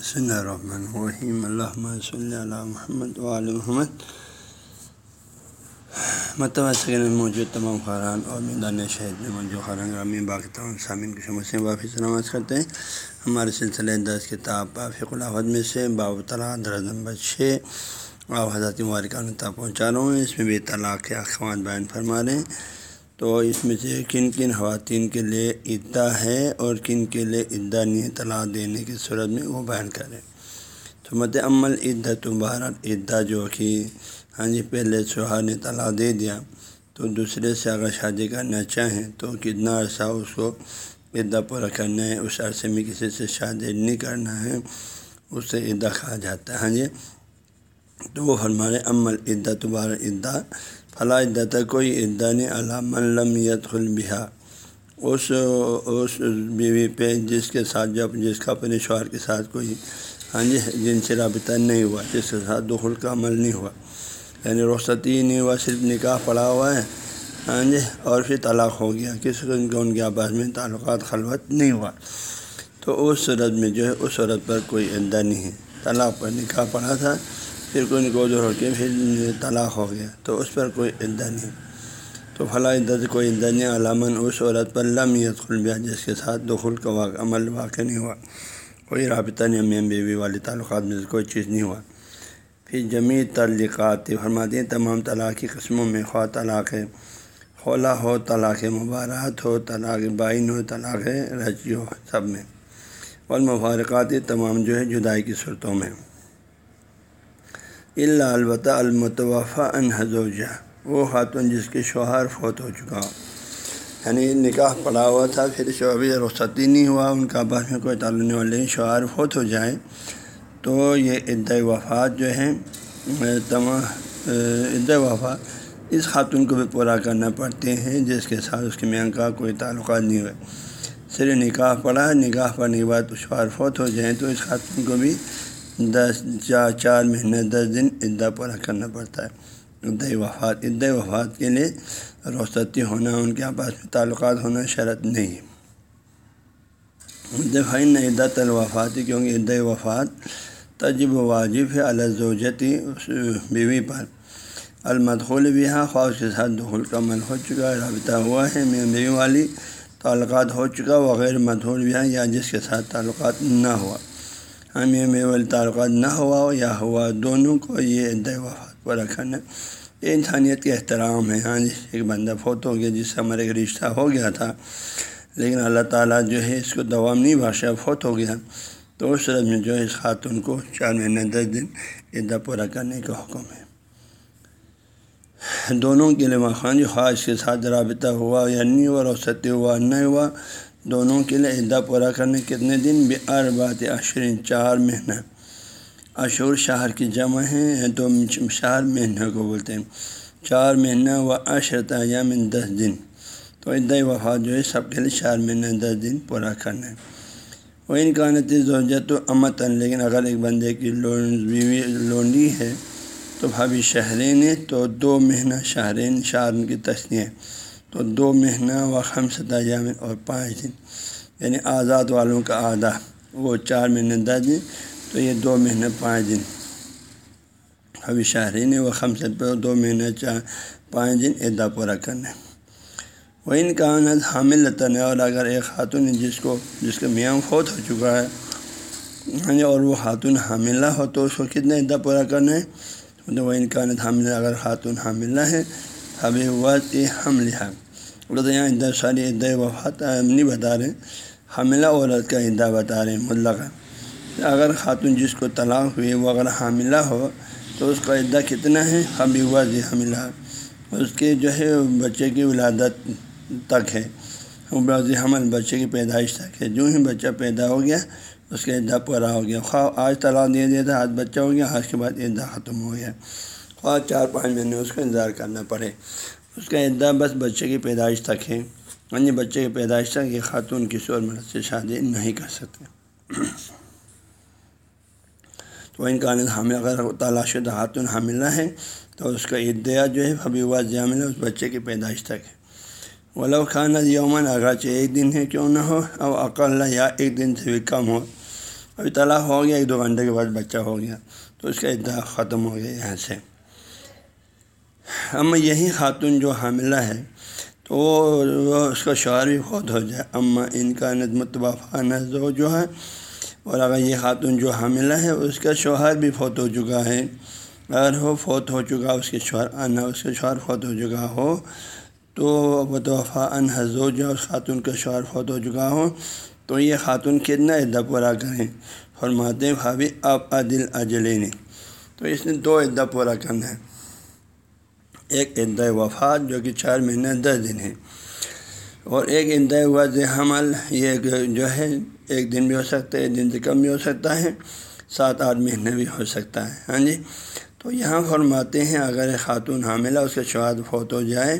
بسم الرحمن الرحیم. اللہ صلی اللہ محمد وعلی محمد. متبہ سکن میں موجود تمام خاران اور میدان شہید میں موجود خاران گرامی باقی تمام سامعین کی شمع سے واپسی سلامت کرتے ہیں. ہمارے سلسلے دس کتاب فق الحد میں سے باب طلاق درد نمبر چھ آپ حضرت مبارکان تک پہنچا رہا ہوں. اس میں بھی طلاق کے اخوات بیان فرما رہے ہیں. تو اس میں سے کن کن خواتین کے لیے عدہ ہے اور کن کے لیے عدہ نہیں طلاق دینے کی صورت میں وہ بیان کریں۔ تو مت عمل عدہ تو بہرحال جو کہ ہاں جی پہلے شوہر نے طلاق دے دیا، تو دوسرے سے اگر شادی کرنا چاہیں تو کتنا عرصہ اس کو عدہ پورا کرنا ہے، اس عرصے میں کسی سے شادی نہیں کرنا ہے اس سے کہا جاتا ہے۔ ہاں جی تو وہ ہمارے عمل عدہ دوبارہ عدہ فلاں عدت کوئی عدہ نے علام لم یت البہ اس اس بیوی پہ جس کے ساتھ جب جس کا اپنے شوہر کے ساتھ کوئی ہاں جی جن سے رابطہ نہیں ہوا، جس کے ساتھ دخل کا عمل نہیں ہوا۔ یعنی رخصتی نہیں ہوا، صرف نکاح پڑا ہوا ہے۔ ہاں جی اور پھر طلاق ہو گیا۔ کسی کو ان کے ان کے آپس میں تعلقات خلوت نہیں ہوا۔ تو اس صورت میں جو ہے، اس صورت پر کوئی عدہ نہیں ہے۔ طلاق پر نکاح پڑا تھا۔ پھر کوئی نکوز ہو کے پھر طلاق ہو گیا، تو اس پر کوئی عدہ نہیں۔ تو فلاں عدت کوئی عدہ نہیں علامن اس عورت پر لمیت خلبیہ جس کے ساتھ دخل کا واقع، عمل واقع نہیں ہوا۔ کوئی رابطہ نہیں امیم بیوی والی تعلقات میں کوئی چیز نہیں ہوا۔ پھر جمی تعلقات فرماتے ہیں، تمام طلاق کی قسموں میں خواہ طلاق ہے خولا ہو، طلاق مبارات ہو، طلاق بائن ہو، طلاق رجی ہو سب میں۔ اور تمام جو ہے، جدائی کی صورتوں میں۔ اللہ البتہ المتوفع ان حضوجہ وہ خاتون جس کے شوہر فوت ہو چکا۔ ہو یعنی نکاح پڑا ہوا تھا، پھر شعبی رخصتی نہیں ہوا، ان کا بعد میں کوئی تعلق نہیں والے شوہر فوت ہو جائے تو یہ عدۂ وفات جو ہے تمام عدۂ وفات اس خاتون کو بھی پورا کرنا پڑتے ہیں، جس کے ساتھ اس کے میاں کا کوئی تعلقات نہیں ہوئے۔ صرف نکاح پڑا، نکاح پڑھنے کے بعد شوہر فوت ہو جائیں تو اس خاتون کو بھی دس چار چار مہینے دس دن عدہ پورا کرنا پڑتا ہے۔ عدۂ وفات عدۂ وفات کے لیے رخصتی ہونا، ان کے آپس میں تعلقات ہونا شرط نہیں دفعین عدت الوفات، کیونکہ عدۂ وفات تجب واجب ہے الزوجتی اس بیوی پر۔ المدخول بھی ہاں خواہ کے ساتھ دخل کا عمل ہو چکا ہے، رابطہ ہوا ہے میں بیوی والی تعلقات ہو چکا، وغیر مدخول بھی یا جس کے ساتھ تعلقات نہ ہوا۔ ہمیں میں تعلقات نہ ہوا ہو یا ہوا دونوں کو، یہ عدۂ وفات پر رکھنا یہ انسانیت کے احترام ہے۔ ہاں جی ایک بندہ فوت ہو گیا، جس سے ہمارے ایک رشتہ ہو گیا تھا، لیکن اللہ تعالیٰ جو ہے اس کو دوام نہیں بادشاہ فوت ہو گیا۔ تو اس صورت میں جو ہے اس خاتون کو چار مہینے دس دن عدہ پورا کرنے کا حکم ہے۔ دونوں کے لیے مخان جی خواہش کے ساتھ رابطہ ہوا یا نہیں ہوا، رخصتی ہوا نہیں ہوا دونوں کے لیے عدہ پورا کرنے کتنے دن؟ بے اربات عشرین، چار مہینہ۔ اشور شہر کی جمع ہیں تو شہر مہینہ کو بولتے ہیں۔ چار مہینہ و عشرت ایام دس دن۔ تو عدہ وفات جو ہے، سب کے لیے چار مہینہ دس دن پورا کرنا ہے۔ وہ ان کانت زوجت و امتن، لیکن اگر ایک بندے کی لون بیوی لونڈی ہے، تو بھابھی شہرین ہے تو دو مہینہ شہرین، شہر کی تصنیح تو دو مہینہ و خم ایام اور پانچ دن یعنی آزاد والوں کا آدھا، وہ چار مہینے دس دن، تو یہ دو مہینے پانچ دن۔ ابھی شہرین و خم پہ دو مہینے چار پانچ دن ادا پورا کرنا ہے۔ وہ ان کا حامل لطن ہے اور اگر ایک خاتون جس کو، جس کے میاں فوت ہو چکا ہے ہاں جی، اور وہ خاتون حاملہ ہو، تو اس کو کتنے ادا پورا کرنا ہے؟ تو وہ ان کا انت اگر خاتون حاملہ ہے ابھی وقت حمل ہے وہ یہاں عدہ ساری عدہ وفات نہیں بتا رہے۔ حاملہ عورت کا عدہ بتا رہے ہیں، مطلق۔ اگر خاتون جس کو طلاق ہوئی، وہ اگر حاملہ ہو، تو اس کا عدہ کتنا ہے؟ حبی وض حاملہ اس کے جو ہے، بچے کی ولادت تک ہے۔ بعض حمل بچے کی پیدائش تک ہے۔ جو ہی بچہ پیدا ہو گیا، اس کا عدہ پورا ہو گیا۔ خواہ آج طلاق دے دیا تھا، آج بچہ ہو گیا، آج کے بعد عدہ ختم ہو گیا۔ خواہ چار پانچ مہینے اس کا انتظار کرنا پڑے۔ اس کا عدہ بس بچے کی پیدائش تک ہے۔ یعنی بچے کی پیدائش تک یہ خاتون کسی اور مرد سے شادی نہیں کر سکتے۔ تو ان کا حاملہ اگر تعالیٰ شدہ خاتون حاملہ ہے، تو اس کا عدیہ جو ہے ابھی ہوا جاملہ اس بچے کی پیدائش تک ہے۔ ولو خانہ یومن اگرچہ ایک دن ہے، کیوں نہ ہو، او اقل یا ایک دن سے بھی کم ہو۔ ابھی طلاق ہو گیا، ایک دو گھنٹے کے بعد بچہ ہو گیا۔ تو اس کا ادعا ختم ہو گیا، یہاں سے۔ اما یہی خاتون جو حاملہ ہے، تو وہ اس کا شوہر بھی فوت ہو جائے۔ اما ان کا نظم جو ہے، اور اگر یہ خاتون جو حاملہ ہے، اس کا شوہر بھی فوت ہو چکا ہے۔ اگر وہ فوت ہو چکا، اس کے شوہر آنا اس کے شوہر فوت ہو چکا ہو، تو وفا ان حضو جو اس خاتون کا شوہر فوت ہو چکا ہو۔ تو یہ خاتون کتنا عدہ پورا کریں؟ فرماتے بھابھی اب عدل اجلین تو اس نے دو عدہ پورا کرنا ہے۔ ایک عدہ وفات جو کہ چار مہینے دس دن ہے اور ایک عدہ وض حمل یہ جو ہے، ایک دن بھی ہو سکتا ہے، ایک دن سے کم بھی ہو سکتا ہے، سات آٹھ مہینے بھی ہو سکتا ہے۔ ہاں جی؟ تو یہاں فرماتے ہیں، اگر خاتون حاملہ اس کے شوہد فوت ہو جائے،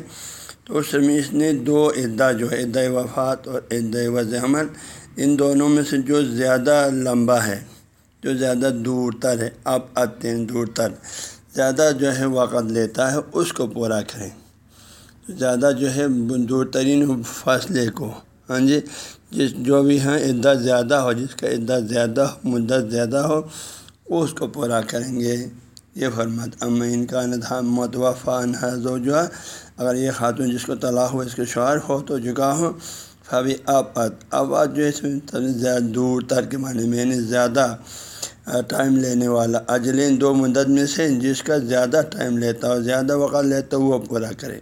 تو اس میں اس نے دو عدہ جو ہے عدہ وفات اور عدہ وض حمل، ان دونوں میں سے جو زیادہ لمبا ہے، جو زیادہ دور تر ہے، اب آتے ہیں دور تر۔ زیادہ جو ہے وقت لیتا ہے اس کو پورا کریں۔ زیادہ جو ہے دور ترین فاصلے کو ہاں جی جس جو بھی ہیں، عدت زیادہ ہو، جس کا عدت زیادہ ہو، مدت زیادہ ہو، اس کو پورا کریں گے۔ یہ فرمت ام ان کا ندہ متوفان جو جو اگر یہ خاتون جس کو طلاق ہو، اس کے شوہر ہو، تو چکا ہو۔ ابھی آپت آباد جو ہے زیادہ دور تر کے معنی میں یعنی زیادہ ٹائم لینے والا۔ اجلین دو مدت میں سے جس کا زیادہ ٹائم لیتا ہو زیادہ وقت لیتا ہو وہ پورا کرے۔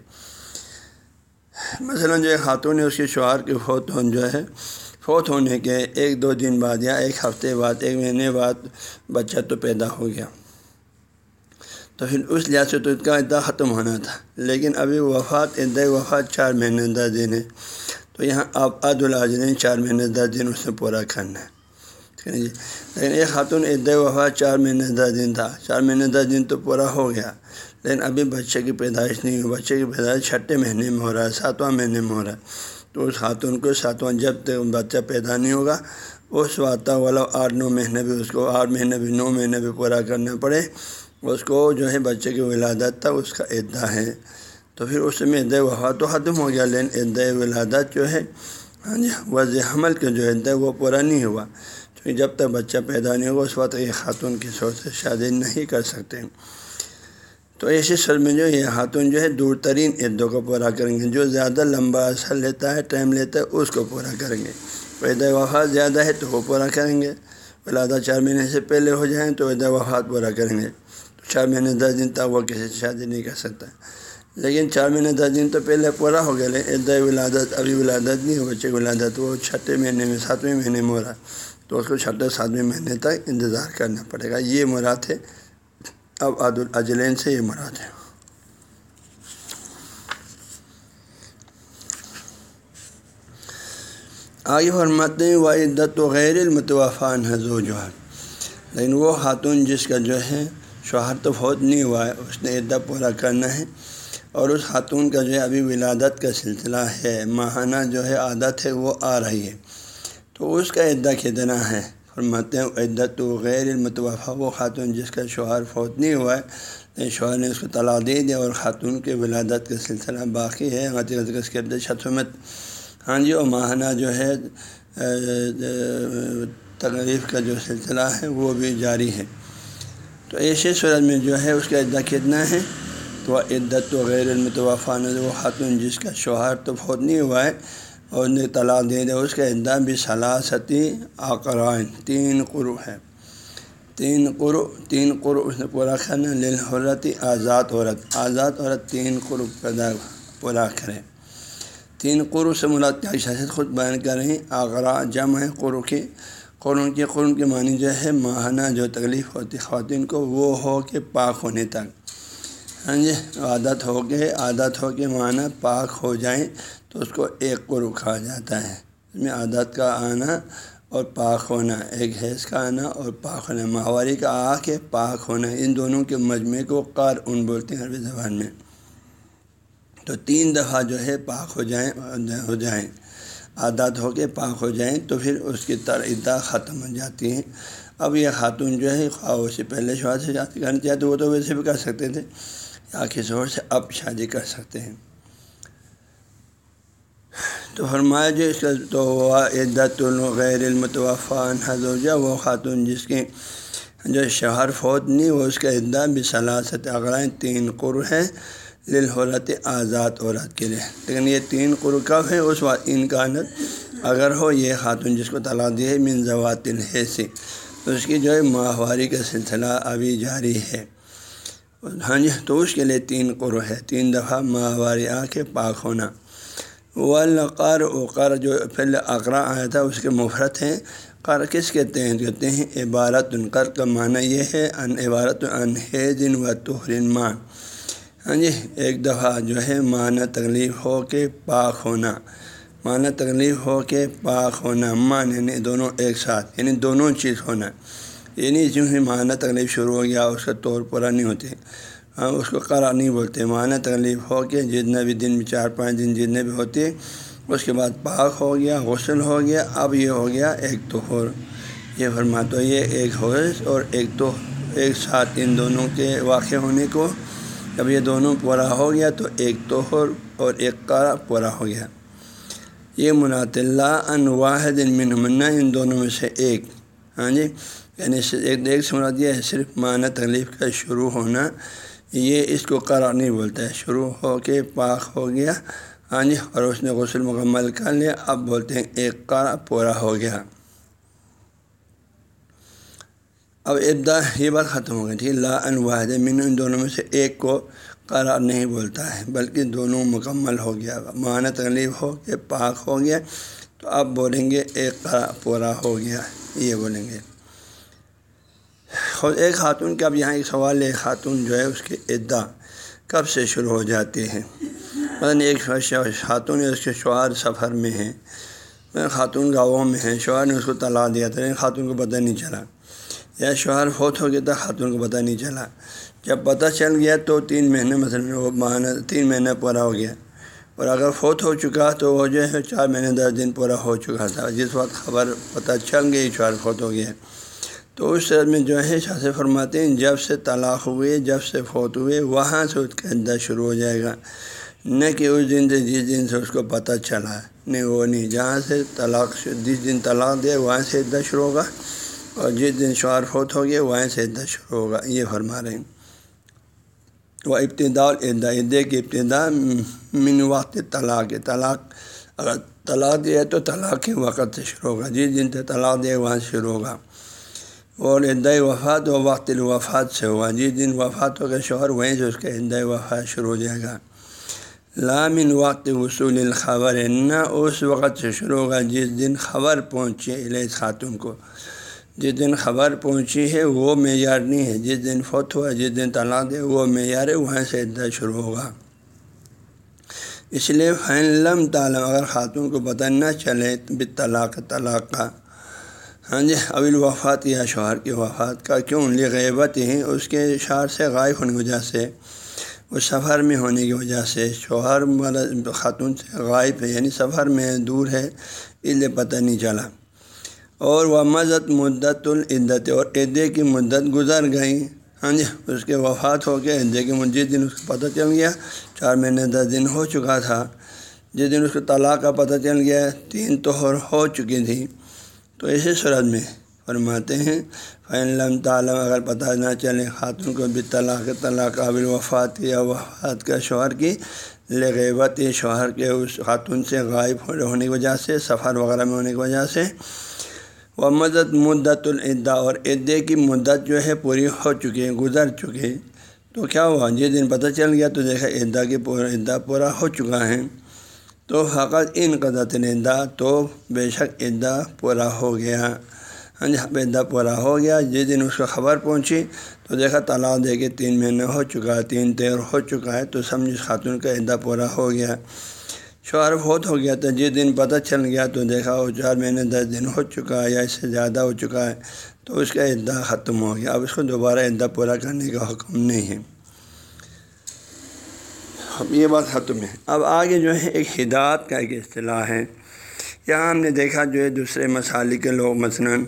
مثلا جو خاتون ہے، اس کے شوہر کے فوت ہو جو ہے، فوت ہونے کے ایک دو دن بعد یا ایک ہفتے بعد، ایک مہینے بعد بچہ تو پیدا ہو گیا۔ تو پھر اس لحاظ سے تو اس کا عدہ ختم ہونا تھا۔ لیکن ابھی وفات عدہ وفات چار مہینے دس دن ہے۔ تو یہاں آپ عد العجن چار مہینے دس دن اس پورا کرنا ہے۔ یعنی، جی لیکن ایک خاتون عدہ وفات چار مہینے دس دن تھا، چار مہینے دس دن تو پورا ہو گیا۔ لیکن ابھی بچے کی پیدائش نہیں ہوئی، بچے کی پیدائش چھٹے مہینے میں ہو رہا ہے، ساتواں مہینے میں ہو رہا ہے۔ تو اس خاتون کو ساتواں جب تک بچہ پیدا نہیں ہوگا، اس وقت والا آٹھ نو مہینے بھی، اس کو آٹھ مہینے بھی، نو مہینے بھی پورا کرنا پڑے۔ اس کو جو ہے بچے کی ولادت تھا اس کا عدہ ہے۔ تو پھر اس میں عدہ وفات تو ختم ہو گیا لیکن عدہ ولادت جو ہے ہاں جی وض حمل کے جو عدہ وہ پورا نہیں ہوا۔ کیونکہ جب تک بچہ پیدا نہیں ہوگا، اس وقت یہ خاتون کی سوچ سے شادی نہیں کر سکتے۔ تو ایسے سر میں جو یہ خاتون جو ہے دور ترین عدوں کو پورا کریں گے۔ جو زیادہ لمبا اثر لیتا ہے، ٹائم لیتا ہے، اس کو پورا کریں گے۔ پیدا وفات زیادہ ہے تو وہ پورا کریں گے۔ ولادہ چار مہینے سے پہلے ہو جائیں تو عید وفات پورا کریں گے۔ تو چار مہینے، دس دن تک وہ کسی سے شادی نہیں کر سکتا۔ لیکن چار مہینے، دس دن تو پہلے پورا ہو گیا، لیکن عید ولادت، ابھی ولادت نہیں ہو بچے کی ولادت وہ چھٹے مہینے میں، ساتویں مہینے میں ہو رہا۔ تو اس کو چھٹے ساتویں مہینے تک انتظار کرنا پڑے گا۔ یہ مراد ہے، اب عد الاجلین سے یہ مراد ہے۔ آگے فرماتے ہیں عدت و غیر المتوفان ہے جو جو ہے لیکن وہ خاتون جس کا جو ہے، شوہر تو فوت نہیں ہوا ہے، اس نے عدت پورا کرنا ہے۔ اور اس خاتون کا جو ہے، ابھی ولادت کا سلسلہ ہے، ماہانہ جو ہے، عادت ہے، وہ آ رہی ہے۔ تو اس کا عدہ کتنا ہے؟ فرماتے ہیں عدت و غیر المتوفہ وہ خاتون جس کا شوہر فوت نہیں ہوا ہے شوہر نے اس کو طلاق دے دیا اور خاتون کے ولادت کا سلسلہ باقی ہے۔ شتمت۔ ہاں جی اور ماہانہ جو ہے تقریف کا جو سلسلہ ہے، وہ بھی جاری ہے۔ تو ایسے صورت میں جو ہے، اس کا عدہ کتنا ہے؟ تو عدت و غیر المتوفان وہ خاتون جس کا شوہر تو فوت نہیں ہوا ہے اور نے طلاق دے دیا اس کا عدہ بھی سلاستی آقرائن تین قرو ہے تین قرو تین قرو اس نے پورا کرنا للحرتی آزاد عورت آزاد عورت تین قرو پیدا، پورا کرے۔ تین قرو سے مراد کیا؟ شاست خود بیان کر رہی آغرا جمع ہے قرو کی۔ قرون کے قرون کے معنی جو ہے، ماہانہ جو تکلیف ہوتی خواتین کو، وہ ہو کے پاک ہونے تک۔ ہاں جی عادت ہو کے، عادت ہو کے معنی پاک ہو جائیں تو اس کو ایک قرو کہا جاتا ہے۔ اس میں عادت کا آنا اور پاک ہونا، ایک حیض کا آنا اور پاک ہونا، ماہواری کا آ کے پاک ہونا، ان دونوں کے مجموعے کو قار ان بولتے ہیں عربی زبان میں۔ تو تین دفعہ جو ہے پاک ہو جائیں ہو جائیں۔ عادت ہو کے پاک ہو جائیں تو پھر اس کی تردا ختم ہو جاتی ہے۔ اب یہ خاتون جو ہے خواہ سے پہلے شوہر سے شادی کرنا چاہتے وہ تو ویسے بھی کر سکتے تھے۔ یا کسی اور سے اب شادی کر سکتے ہیں۔ تو فرمایا جو اس کا تو عدت الغیر المتوفان حضوجہ وہ خاتون جس کی جو شہر فوت نہیں، وہ اس کا عدہ بھی صلاحت اغرائیں تین قر ہے للحرت آزاد عورت کے لیے۔ لیکن یہ تین قر کب ہے اس وقت انکانت اگر ہو، یہ خاتون جس کو طلاق دی ہے، من زوات تو اس کی جو ہے، ماہواری کا سلسلہ ابھی جاری ہے۔ ہاں جی تو اس کے لیے تین قر ہے، تین دفعہ ماہواری آ کے پاک ہونا۔ والقر وقر جو پہلے اقرا آیا تھا، اس کے مفرت ہیں۔ قر کس کہتے ہیں کہتے ہیں؟ عبارت القر کا معنی یہ ہے، ان عبارت، ان حیضن و تحرین مان۔ ہاں جی ایک دفعہ جو ہے، معنی تکلیف ہو کے پاک ہونا۔ معنی تکلیف ہو کے پاک ہونا، مان یعنی دونوں ایک ساتھ یعنی دونوں چیز ہونا۔ یعنی جو ہے معنی تکلیف شروع ہو گیا اس کا طور پورا نہیں ہوتے۔ ہاں اس کو قرار نہیں بولتے۔ معنی تکلیف ہو کے جتنے بھی دن میں چار، پانچ دن جتنے بھی ہوتے، اس کے بعد پاک ہو گیا، غسل ہو گیا، اب یہ ہو گیا ایک توہر یہ فرما تو یہ ایک حوث اور ایک تو ایک ساتھ ان دونوں کے واقع ہونے کو جب یہ دونوں پورا ہو گیا تو ایک توہر اور ایک قرا پورا ہو گیا۔ یہ منات اللہ ان واحد ان منمنا ان دونوں میں سے ایک۔ ہاں جی؟ یعنی ایک ایک سے یہ ہے، صرف معنی تکلیف کا شروع ہونا، یہ اس کو قرار نہیں بولتا ہے۔ شروع ہو کے پاک ہو گیا ہاں جی اور اس نے غسل مکمل کر لیا، اب بولتے ہیں ایک قرا پورا ہو گیا۔ اب ابدا یہ بات ختم ہو گئی تھی، لا ان واحد من ان دونوں میں سے ایک کو قرار نہیں بولتا ہے، بلکہ دونوں مکمل ہو گیا۔ معنی تکلیف ہو کے پاک ہو گیا، تو اب بولیں گے ایک قرا پورا ہو گیا، یہ بولیں گے۔ خود ایک خاتون کا اب یہاں ایک سوال ہے خاتون جو ہے اس کی عدہ کب سے شروع ہو جاتی ہے مثلاً ایک خاتون اس کے شوہر سفر میں ہیں، خاتون گاؤں میں ہیں، شوہر نے اس کو طلاق دیا تھا، لیکن خاتون کو پتہ نہیں چلا۔ یا شوہر فوت ہو گیا تھا، خاتون کو پتہ نہیں چلا۔ جب پتہ چل گیا تو تین مہینے مثلاً وہ ماہانہ تین مہینہ پورا ہو گیا۔ اور اگر فوت ہو چکا تو وہ جو ہے چار مہینے دس دن پورا ہو چکا تھا۔ جس وقت خبر پتہ چل گئی شوہر فوت ہو گیا۔ تو اس شہر میں جو ہے شاہ سے فرماتے ہیں، جب سے طلاق ہوئے، جب سے فوت ہوئے، وہاں سے اس کا عدہ شروع ہو جائے گا۔ نہ کہ اس دن سے جس دن سے اس کو پتہ چلا۔ نہیں، وہ نہیں، جہاں سے طلاق جس دن طلاق دے، وہاں سے عدہ شروع ہوگا۔ اور جس دن شعر فوت ہو گیا، وہاں سے عدہ شروع ہوگا۔ یہ فرما رہے ہیں۔ وہ ابتدا الدا عدے کی ابتدا من وقت طلاق طلاق، اگر طلاق دیا تو طلاق کے وقت سے شروع ہوگا۔ جس دن سے طلاق دے وہاں سے شروع ہوگا۔ اور عدۂ وفات و وقت الوفات سے ہوا۔ جس دن وفات ہو گیا شوہر وہیں سے اس کا عدۂ وفات شروع ہو جائے گا۔ لامن وقت وصول الخبر، نہ اس وقت سے شروع ہوگا جس دن خبر پہنچے علیہ خاتون کو۔ جس دن خبر پہنچی ہے وہ معیار نہیں ہے۔ جس دن فوت ہوا، جس دن طلاق دے، وہ معیار ہے وہاں سے عدہ شروع ہوگا۔ اس لیے فین لم تعلم، اگر خاتون کو پتہ نہ چلے طلاق طلاق کا ہاں جی اول وفات یا شوہر کی وفات کا کیوں؟ لی غیبت ہی اس کے شہر سے غائب ہونے کی وجہ سے، وہ سفر میں ہونے کی وجہ سے شوہر والا خاتون سے غائب ہے یعنی سفر میں دور ہے اس لیے پتہ نہیں چلا۔ اور وہ مدت مدت العدت، اور عدے کی مدت گزر گئی۔ ہاں جی اس کے وفات ہو کے عدے کی جس دن اس کو پتہ چل گیا، چار مہینے دس دن ہو چکا تھا۔ جس دن اس کو طلاق کا پتہ چل گیا، تین توہر ہو چکی تھی۔ تو اسی صورت میں فرماتے ہیں فین لم تعلم، اگر پتہ نہ چلے خاتون کو بھی طلاق طلاق قابل وفات یا وفات کا شوہر کی، لغیبت شوہر کے اس خاتون سے غائب ہونے کی وجہ سے، سفر وغیرہ میں ہونے کی وجہ سے۔ وہ مدت مدت العدا اور عدے کی مدت جو ہے پوری ہو چکی ہے گزر چکی۔ تو کیا ہوا؟ جس دن پتہ چل گیا تو دیکھا عدا کی پورا عدا پورا ہو چکا ہے۔ تو فقط ان قدرت ندا تو بے شک عدہ پورا ہو گیا۔ ہاں جی عدہ پورا ہو گیا۔ جس دن اس کو خبر پہنچی تو دیکھا طلاق دے کے تین مہینے ہو چکا ہے، تین تیر ہو چکا ہے، تو سمجھ خاتون کا عدہ پورا ہو گیا۔ شوہر بہت ہو گیا تھا، جس دن پتہ چل گیا تو دیکھا وہ چار مہینے دس دن ہو چکا ہے یا اس سے زیادہ ہو چکا ہے، تو اس کا عدہ ختم ہو گیا۔ اب اس کو دوبارہ عدہ پورا کرنے کا حکم نہیں ہے۔ یہ بات ختم ہے۔ اب آگے جو ہے ایک ہدایت کا ایک اصطلاح ہے۔ یہاں ہم نے دیکھا جو ہے دوسرے مسالے کے لوگ مثلاً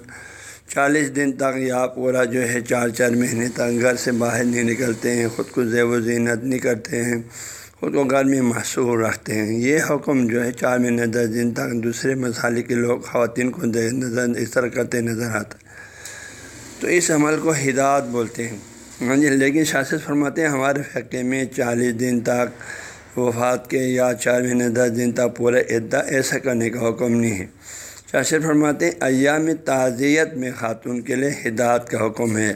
چالیس دن تک یا پورا جو ہے چار چار مہینے تک گھر سے باہر نہیں نکلتے ہیں، خود کو زیب و زینت نہیں کرتے ہیں، خود کو گھر میں محصور رکھتے ہیں۔ یہ حکم جو ہے چار مہینے، دس دن تک دوسرے مسالے کے لوگ خواتین کو نظر اس طرح کرتے نظر آتا تو اس عمل کو ہدایت بولتے ہیں۔ ہاں جی لیکن شاست فرماتے ہیں ہمارے فقے میں چالیس دن تک وفات کے یا چار مہینے دس دن تک پورے عدہ ایسا کرنے کا حکم نہیں ہے۔ شاست فرماتے ہیں ایام تعزیت میں خاتون کے لیے ہدایت کا حکم ہے۔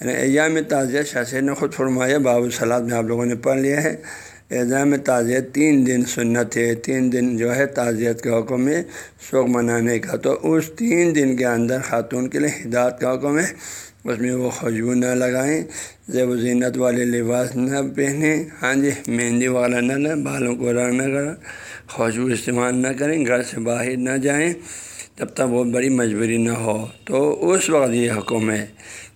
یعنی ایام تعزیت شاست نے خود فرمایا، باب الصلاط میں آپ لوگوں نے پڑھ لیا ہے، ایام تعزیت تین دن سنت ہے، تین دن جو ہے تعزیت کا حکم ہے شوق منانے کا۔ تو اس تین دن کے اندر خاتون کے لیے ہدایت کا حکم ہے۔ اس میں وہ خوشبو نہ لگائیں زیب و زینت والے لباس نہ پہنیں۔ ہاں جی مہندی والا نہ لیں، بالوں کو رنگ نہ کریں، خوشبو استعمال نہ کریں، گھر سے باہر نہ جائیں۔ جب تک وہ بڑی مجبوری نہ ہو۔ تو اس وقت یہ حکم ہے۔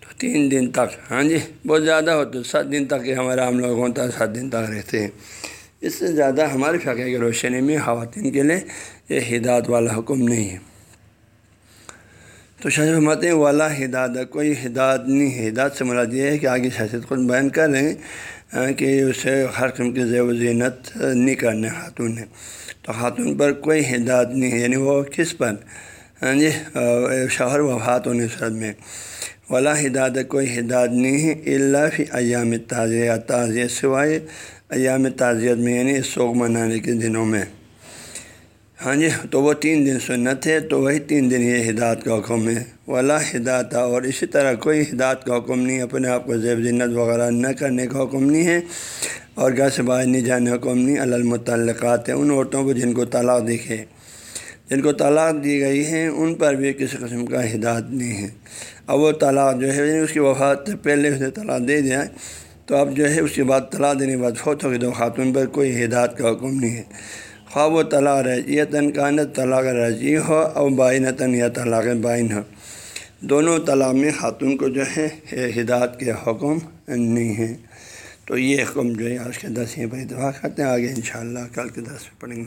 تو تین دن تک ہاں جی بہت زیادہ ہو تو سات دن تک ہمارا ہم لوگ ہوتا ہے سات دن تک رہتے ہیں۔ اس سے زیادہ ہمارے فقہ کی روشنی میں خواتین کے لیے یہ ہدایت والا حکم نہیں ہے۔ تو شاہ جی فرماتے ہیں، والا ہدایت، کوئی ہدایت نہیں ہے ہدایت سے مراد یہ ہے کہ آگے شاست خود بیان کر رہے ہیں کہ اسے ہر قسم کی زیب و زینت نہیں کرنے، خاتون ہے۔ تو خاتون پر کوئی ہدایت نہیں ہے یعنی وہ کس پر؟ ہاں جی شوہر وفات ہونے صد میں۔ ولا ہدایت، کوئی ہدایت نہیں ہے اللہ فی ایام تعزیہ تعزیت سوائے ایام تعزیت میں یعنی سوگ منانے کے دنوں میں۔ ہاں جی تو وہ تین دن سنت ہے، تو وہی تین دن یہ ہدایت کا حکم ہے۔ ولا ہدایت، اور اسی طرح کوئی ہدایت کا حکم نہیں، اپنے آپ کو زیب زینت وغیرہ نہ کرنے کا حکم نہیں ہے۔ اور گھر سے باہر نہیں جانے کا حکم نہیں المتعلقات ہیں، ان عورتوں کو جن کو طلاق دکھے جن کو طلاق دی گئی ہے، ان پر بھی کسی قسم کا ہدایت نہیں ہے۔ اب وہ طلاق جو ہے یعنی اس کی وفات پہلے اسے طلاق دے دیا، تو اب جو ہے، اس کے بعد طلاق دینے کے بعد فوت ہو گئی تو خاتون پر کوئی ہدایت کا حکم نہیں ہے۔ خواب و طلاق رضیتاً کانت طلاق رضی ہو جی اور بائنتاً یا طلاق بائن ہو دونوں طلاق میں خاتون کو جو ہے ہدایت کے حکم نہیں ہے۔ تو یہ حکم جو ہے، آج کے دس پر اتفاق کرتے ہیں، آگے انشاءاللہ کل کے دس پہ پڑھیں گے۔